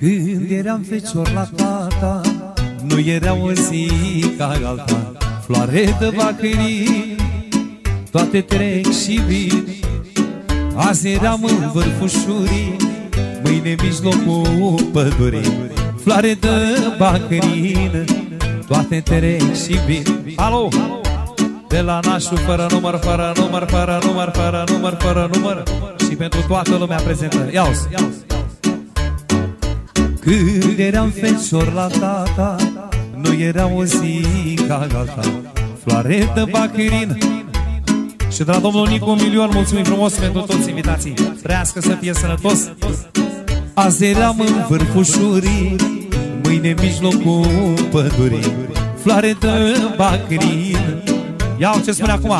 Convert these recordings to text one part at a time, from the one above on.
Când eram fecior la tata Nu era o zi ca alta. Floare de bacării Toate trec și vin. Azi eram în vârful șurii Mâine mijlocul pădurii. Floare de bacărină Toate trec și vin. Alo! De la nașul fără număr, fără număr, fără număr, fără număr, fără număr. Și pentru toată lumea prezentă. Ia-uzi! Când eram fecior la tata Nu era o zi ca alta Floare de bacărină Și de la domnul Nicu milion Mulțumim frumos pentru toți invitații. Trească să fie sănătos. Azi eram în vârful șurii Mâine mijlocul pădurii. Floare de bacărină Iau ce spune acum.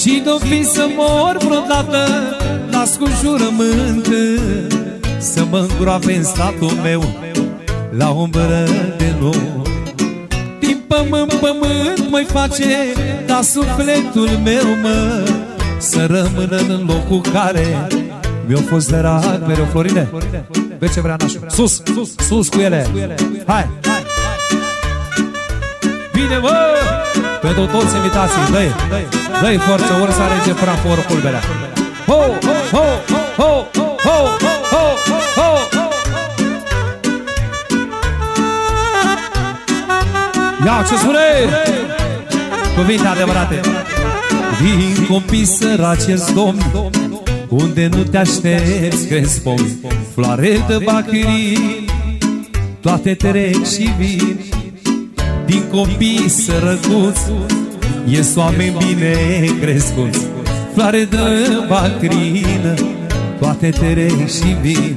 Și d-o fi să mor vreodată Las cu jurământ Să mă îngroape în statul meu La umbră de nou Din pământ, pământ mă face Dar sufletul meu, mă. Să rămână în locul care Mi-a fost drag mereu Florine. Pe ce vrea nașul. Sus, sus, sus cu ele. Hai, hai Bine, mă! Pentru toți invitații, dă-i, dă-i forță, ori să arege praful, ori pulberea. Ho, ho, ho, ho, ho, ho, ho, Ia ce spune! Cuvinte adevărate. Vin copii săraci domn, unde nu te aștepți crezi pom, floare de bacării, toate trec și vin. Din copii sărăcuți Ies oameni bine crescuți Floare de bacrină Toate trec și vin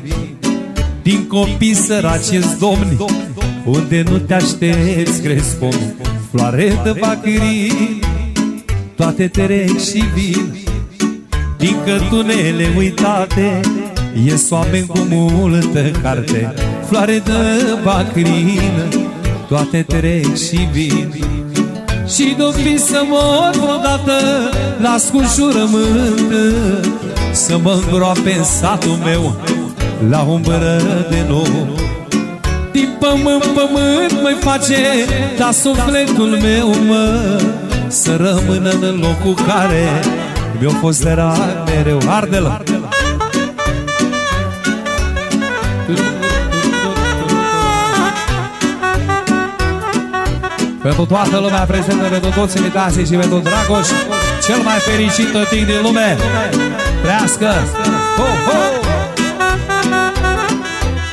Din copii săraci domni Unde nu te aștepți crezi pom Floare de bacrină Toate trec și vin Din cătunele uitate. Ies oameni cu multă carte Floare de bacrină toate trec și vin Și de fi să mor vreodată Las cu jurământ Să mă îngroape în satul meu La umbră de nou. Din pământ, pământ mă face Dar sufletul meu, mă Să rămână în locul care Mi-a fost drag mereu Ardelă! Pentru toată lumea prezentă, pentru toți invitații și pentru Dragoș, cel mai fericit tătic din lume. Trească! Ho, ho!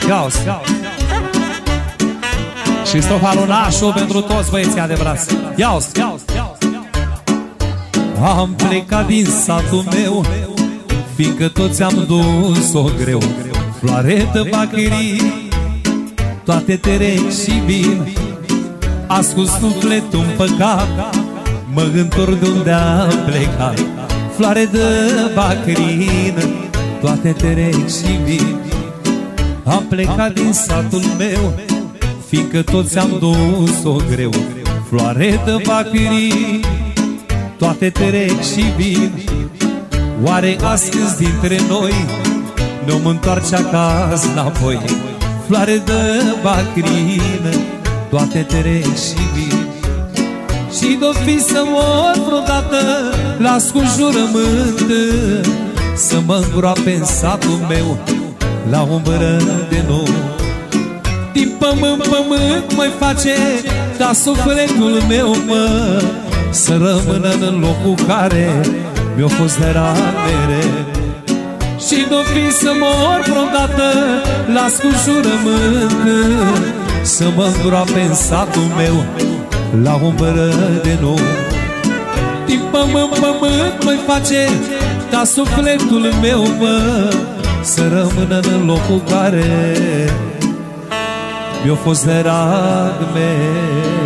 Iaus! Și Stofanul Nașu pentru toți băieții adevărați. Iaus! Am plecat din satul meu, fiindcă toți am dus-o greu. Floare de bacării, toate trec și vin, Ascult sufletul în păcat Mă întorc de unde am plecat Floare de bacrină Toate trec și vin Am plecat din satul meu Fiindcă toți am dus-o greu. Floare de bacrină Toate trec și vin. Oare astăzi dintre noi Ne-om întoarce acasă înapoi Floare de bacrină toate trec și vin. Și d-o fi să mor vreodată Las cu jurământ Să mă îngroape în satul meu La umbră de nou Din pământ, pământ mai face Dar sufletul meu, mă Să rămână în locul care Mi-a fost drag mereu și d-o fi să mor vreodată Las cu jurământ să mă îngroape în satul meu La umbră de nou. Din pământ, pământ mă face Dar sufletul meu, mă Să rămână în locul care Mi-a fost drag meu